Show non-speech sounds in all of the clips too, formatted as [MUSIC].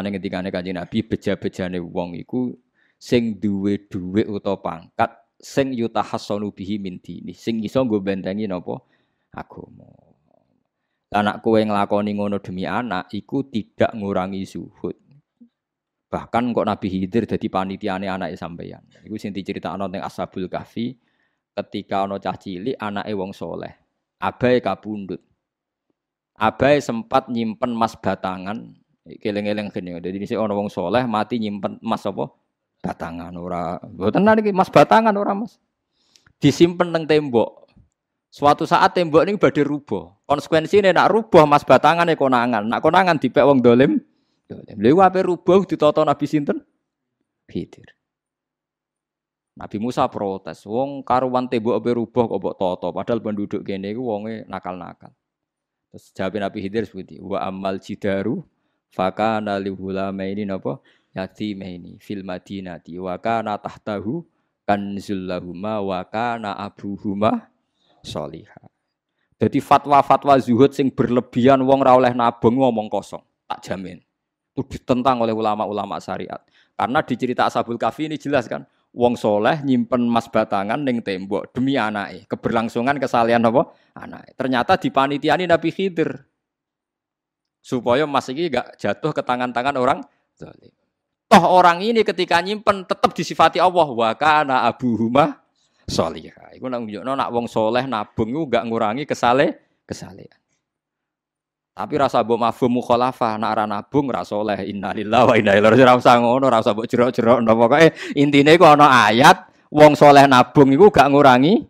Mulane ketikane Kanjeng Nabi beja-bejane wong iku sing duwe dhuwit utawa pangkat sing yutahassanu bihi min dini sing iso nggo bentengi napa agama. Anak kowe nglakoni ngono demi anak iku tidak ngurangi zuhud. Bahkan kok Nabi Khidir dadi panitiane anake sampeyan. Iku sing diceritakno teng Ashabul Kahfi ketika ana cah cilik anake wong soleh. Abai kabundut. Abai sempat nyimpen emas batangan keleng-eleng kene. Jadi ini ana wong soleh mati nyimpen emas apa? Batangan ora. Mboten niki emas batangan ora Mas. Disimpen teng tembok. Suatu saat tembok ini badhe rubuh. Konsekuensine nak rubuh emas batangan e konangan. Nak konangan dipek wong dolim. Dolim. Lha ape rubuh ditata Nabi sinten? Khidir. Nabi Musa protes, wong karuan tembok ape rubuh kok mbok toto, padahal penduduk kene iku wonge nakal-nakal. Terus jawab Nabi Khidir seperti wa amal jidaru fakana li hulamaini napa yatimaini fil madinati wa kana tahtahu kanzul lahuma wa kana abuhuma solihah. Jadi fatwa-fatwa zuhud sing berlebihan wong ra oleh nabung ngomong kosong, tak jamin. Itu ditentang oleh ulama-ulama syariat. Karena di cerita Ashabul Kahfi ini jelas kan, wong soleh nyimpen emas batangan ning tembok demi anake, keberlangsungan kesalian apa? Anake. Ternyata di panitiani Nabi Khidir. Supaya emas ini gak jatuh ke tangan-tangan orang. Toh orang ini ketika nyimpen tetap disifati Allah wa kana abuhuma solihah. Iku nak nunjukno nak wong soleh nabung iku gak ngurangi kesale kesalehan. Tapi rasa mbok mafhum mukhalafah nak ora nabung ra soleh innalillahi wa inna ilaihi raji'un. Ora ngono, usah jerok-jerok pokoke intine iku ana ayat wong soleh nabung iku gak ngurangi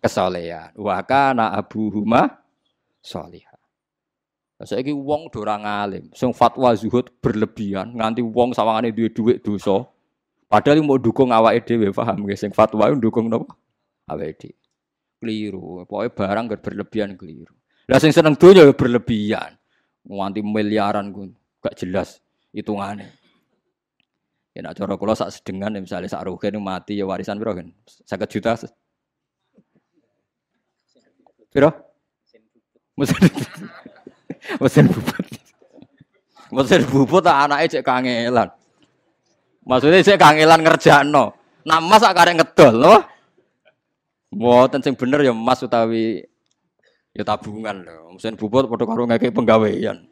kesolehan. Wa kana abuhuma solihah. Saiki wong do ora ngalim, sing fatwa zuhud berlebihan nganti wong sawangane duwe dhuwit dosa. Padahal mau dukung awake dhewe paham nggih sing fatwa dukung napa? Awake dhewe. Keliru, pokoknya barang gak berlebihan keliru. Lah sing seneng donya ya berlebihan. Nganti miliaran ku gak jelas hitungane. Ya nak cara kula sak sedengan ya misalnya sak rugen mati ya warisan piro kan? 50 juta. Piro? Mesin [LAUGHS] mesin bubut. Mesin bubut tak anake cek kangelan. Maksudnya cek kangelan ngerjakno. Nah mas sak karek ngedol loh. Mboten sing bener ya mas utawi ya tabungan lho. Mesin bubut padha karo ngeke penggawean.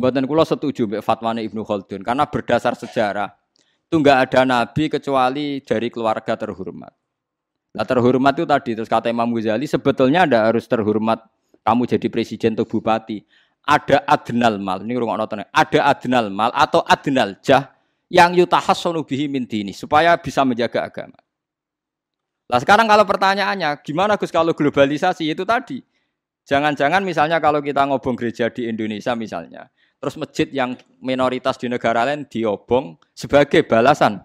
Mboten kula setuju mbek fatwane Ibnu Khaldun karena berdasar sejarah itu enggak ada nabi kecuali dari keluarga terhormat. Nah terhormat itu tadi terus kata Imam Ghazali sebetulnya ada harus terhormat kamu jadi presiden atau bupati. Ada adnal mal ini rumah nonton. Ada adnal mal atau adnal jah yang yutahassanu bihi min dini supaya bisa menjaga agama. Lah sekarang kalau pertanyaannya gimana Gus kalau globalisasi itu tadi jangan-jangan misalnya kalau kita ngobong gereja di Indonesia misalnya terus masjid yang minoritas di negara lain diobong sebagai balasan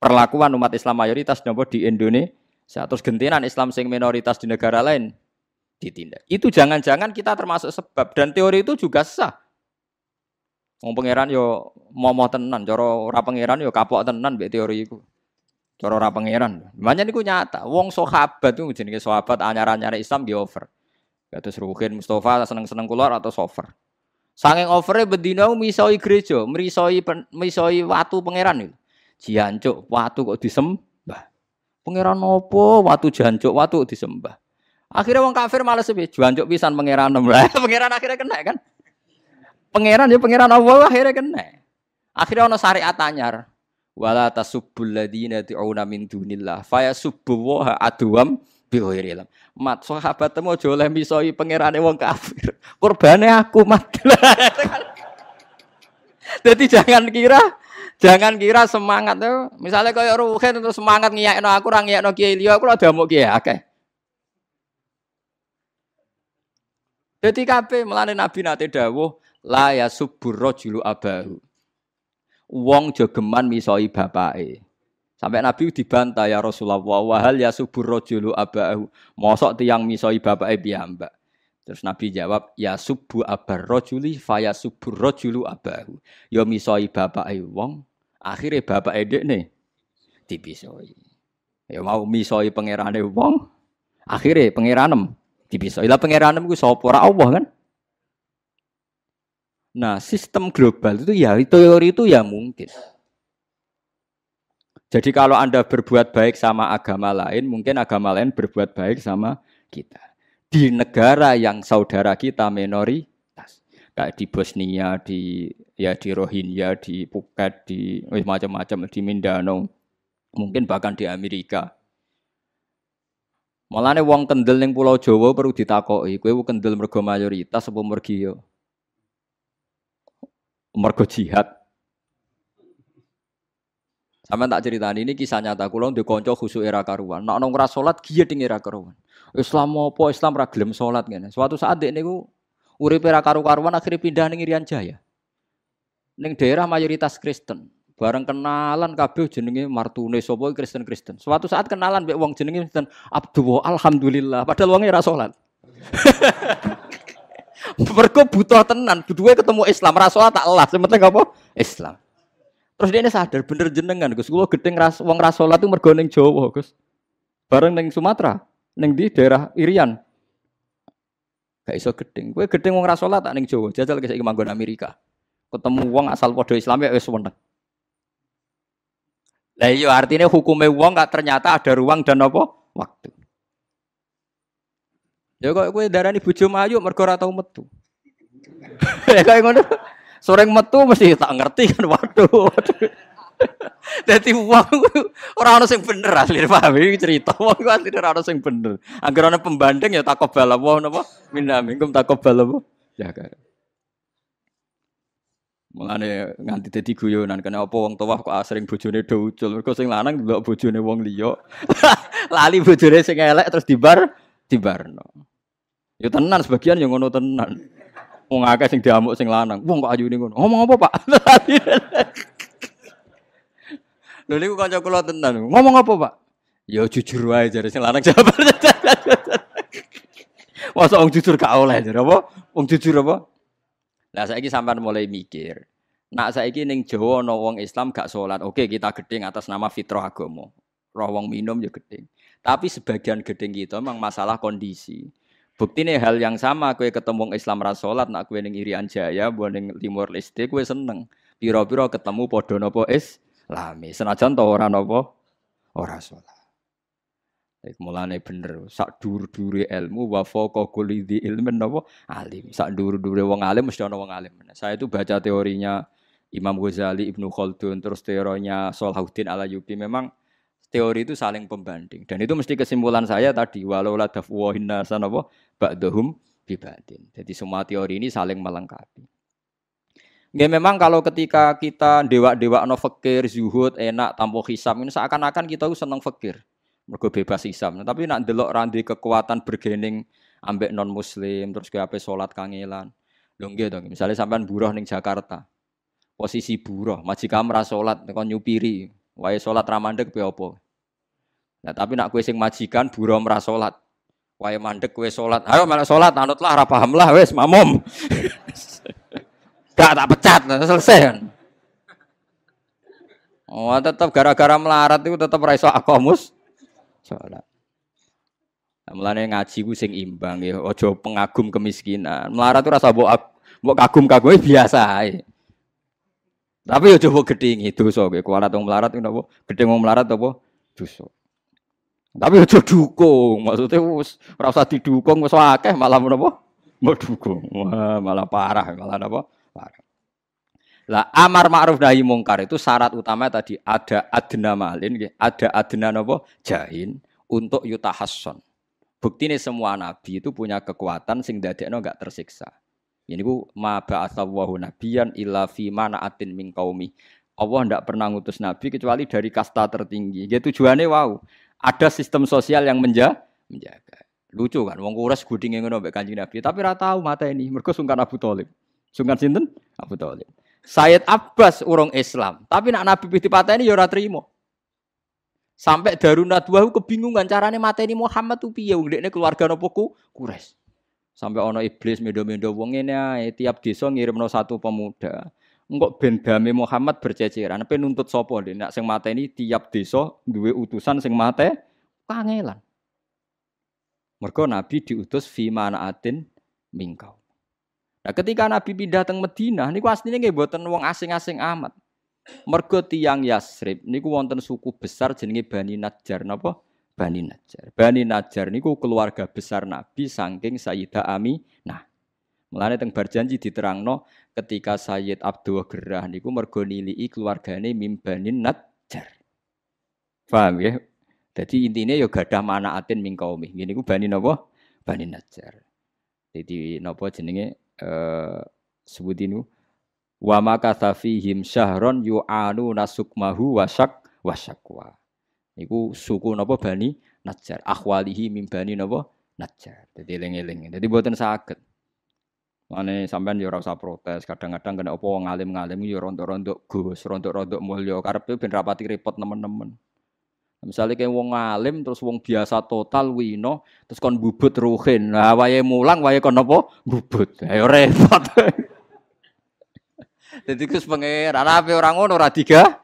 perlakuan umat Islam mayoritas nopo di Indonesia terus gentinan Islam sing minoritas di negara lain ditindak. Itu jangan-jangan kita termasuk sebab dan teori itu juga sah. Wong pangeran yo momo tenan, cara ora pangeran yo kapok tenan mbek teori iku. Cara ora pangeran. Makanya niku nyata. Wong sahabat itu jenenge sahabat anyar-anyar Islam di over. Kados Ruhin Mustafa seneng-seneng keluar atau sofer. Sanging overe bedina misoi gereja, merisoi misoi watu pangeran itu. Jancuk watu kok disembah. Pangeran opo watu jancuk watu disembah. Akhirnya wong kafir malah sepi, jancuk pisan pangeran [LAUGHS] lah. pangeran akhirnya kena kan. Pangeran ya pangeran Allah akhirnya kena. Akhirnya ono syariat anyar. Wala tasubbul ladina tu'una min dunillah fayasubbu wa adwam bi ghairi Mat sahabat temu aja oleh misoi pangerane wong kafir. Kurbane aku mat. [LAUGHS] Jadi [LAUGHS] jangan kira Jangan kira semangat tuh. Misalnya kayak Ruhin itu semangat ngiyakno aku ora ngiyakno Kiai liya aku ada mau Kiai akeh. Jadi kabeh melane Nabi nate dawuh la ya subur rajulu abahu. Wong jogeman misoi bapake. Sampai Nabi dibantah ya Rasulullah wahal ya subur rajulu abahu. Mosok tiang misoi bapake piyambak. Terus Nabi jawab, ya subuh abar rojuli faya subur rojulu abahu. Ya misoi bapak wong, akhirnya bapak edek nih dipisoi. Ya mau misoi pangerane wong, akhirnya pangeranem dipisoi. Lah pangeranem ku sapa Allah kan? Nah, sistem global itu ya teori itu ya mungkin. Jadi kalau Anda berbuat baik sama agama lain, mungkin agama lain berbuat baik sama kita. Di negara yang saudara kita minoritas. Kayak di Bosnia, di ya di Rohingya, di Phuket, di macam-macam di Mindanao. Mungkin bahkan di Amerika. Malah wong kendel ning Pulau Jawa perlu ditakoki, kowe kendel mergo mayoritas apa mergi yo? mergo jihad. Sama tak cerita ini kisah nyata kulo di konco khusus era karuan. Nak ora salat giye ding era karuan. Islam apa Islam ra gelem salat ngene. Suatu saat dek niku urip era karu-karuan akhirnya pindah ning Irian Jaya. Ning daerah mayoritas Kristen. Bareng kenalan kabeh jenenge martune sapa Kristen-Kristen. Suatu saat kenalan mbek wong jenenge Kristen Abdul Alhamdulillah padahal wonge ora salat. [LAUGHS] Mergo butuh tenan, butuhe ketemu Islam, ra salat tak elas, penting apa? Islam. Terus dia ini sadar bener jenengan Gus, kula gedeng ras wong ra salat itu mergo ning Jawa, Gus. Bareng ning Sumatera, ning di daerah Irian. Gak iso gedeng. Kowe gedeng wong ra salat tak ning Jawa, jajal ke saiki manggon Amerika. Ketemu wong asal padha Islam ya wis weneng. Lah iya artinya hukumnya wong gak ternyata ada ruang dan apa? Waktu. Ya kok kowe darani bojo mayu mergo ora tau metu. [LAUGHS] ya kok ngono. Sore metu mesti tak ngerti kan waduh. waduh. [LAUGHS] Dadi wong ora ono sing bener asli paham iki cerita wong ku asli ora ono sing bener. Angger ana pembanding ya takobal apa napa minamingkum takobal apa. Ya kan. Mulane nganti dadi guyonan kena apa wong tuwa kok asring bojone do ucul. Mergo sing lanang delok bojone wong liya. [LAUGHS] Lali bojone sing elek terus dibar dibarno. Ya tenan sebagian yang ngono tenan. Wong akeh sing diamuk sing lanang. Wong kok ayune ngono. Ngomong apa, Pak? [LAUGHS] Lho niku kanca kula tenan. Ngomong apa, Pak? Ya jujur wae jare sing lanang jawab. [LAUGHS] Masa wong jujur gak oleh jare apa? Wong jujur apa? Lah saiki sampean mulai mikir. Nak saiki ning Jawa ana wong Islam gak salat. Oke, kita gedeng atas nama fitrah agama. Roh wong minum ya gedeng. Tapi sebagian gedeng kita memang masalah kondisi. Bukti nih hal yang sama, kue ketemu Islam rasolat, nak kue neng Irian Jaya, buat neng Timur Leste, kue seneng. Piro-piro ketemu podo nopo Islami. Senajan to orang nopo ora sholat. Mulane bener, sak dur-dure ilmu wa faqa kulli ilmin nopo alim. Sak dur-dure wong alim mesti ana wong alim. Saya itu baca teorinya Imam Ghazali, Ibnu Khaldun, terus teorinya Salahuddin Al-Ayyubi memang teori itu saling pembanding dan itu mesti kesimpulan saya tadi walau la dafwahin nasan apa ba'dahum bibadin. Jadi semua teori ini saling melengkapi. Ya memang kalau ketika kita dewa-dewa no fakir, zuhud, enak, tanpa hisam ini seakan-akan kita seneng fakir. Mergo bebas hisam. Tapi nak delok randi kekuatan bergening ambek non muslim terus ke apa salat kangelan. Dong, misalnya sampean buruh ning Jakarta. Posisi buruh, majikan ra salat kon nyupiri, wae salat ra mandek apa. Nah, tapi nak kue sing majikan buruh merah salat. Wae mandek kue salat. Ayo malah salat anutlah ora paham lah wis mamum. Gak tak pecat, selesai kan. Oh, tetap gara-gara melarat itu tetap raiso akomus salat. Nah, ngaji ku sing imbang ya, ojo pengagum kemiskinan. Melarat itu rasa mbok mbok kagum-kagum biasa ae. Tapi ojo mbok gedhingi dosa kowe. Kualat wong melarat ku napa? Gedhe wong melarat apa? Dosa. Tapi aja dukung, maksudnya ora usah didukung wis akeh malah menapa? Mau dukung. Wah, malah parah, malah apa? Parah. Lah amar ma'ruf nahi mungkar itu syarat utama tadi ada adna malin, ada adna napa? Jahin untuk yutahasson. Bukti ini semua nabi itu punya kekuatan sing dadekno enggak tersiksa. Ini ku ma ba'atsallahu nabiyan illa fi mana'atin min qaumi. Allah tidak pernah ngutus nabi kecuali dari kasta tertinggi. Dia tujuannya wow ada sistem sosial yang menja menjaga. Lucu kan, wong kures gudinge ngono mbek Kanjeng Nabi, tapi ora tahu mata ini. Mergo sungkan Abu Thalib. Sungkan sinten? Abu Thalib. Sayyid Abbas urung Islam, tapi nak Nabi piti pateni ya ora trimo. Sampai Darun Nadwa kebingungan carane mateni Muhammad tuh piye wong keluarga napa ku Quraisy. Sampai ono iblis mendo-mendo wong ngene ae tiap desa ngirimno satu pemuda. Engkok ben dame Muhammad berceceran, apa nuntut sopo deh, nak sing ini tiap desa duwe utusan sing mate kangelan. Mergo Nabi diutus fi manaatin mingkau. Nah, ketika Nabi pindah teng Madinah niku asline nggih mboten wong asing-asing amat. Mergo tiyang Yasrib niku wonten suku besar jenenge Bani Najjar napa? Bani Najjar. Bani Najjar niku keluarga besar Nabi saking Sayyidah Nah, Mulane teng Barjanji diterangno ketika Sayyid Abdul Gerah niku mergo nilii keluargane Mimbanin Najjar. Paham ya? Jadi intinya ya gadah mana atin min kaumi. Gini ku bani napa? Bani Najjar. Jadi napa jenenge eh sebut ini wa makatha fihim syahron yu'anu nasukmahu wasak wasakwa. Iku suku napa Bani Najjar. Akhwalihi min Bani napa? Najjar. Jadi eling-eling. Buatan sakit. Mane sampean ya ora usah protes. Kadang-kadang kena apa wong alim-ngalim ya rontok-rontok Gus, rontok-rontok mulya. Karepe ben rapati repot teman-teman. Misalnya kayak wong alim terus wong biasa total wino terus kon bubut ruhin. Nah wae mulang wae kon apa? Bubut. Ayo repot. [LAUGHS] Jadi kus pangeran apa orang ngono? Ora tiga.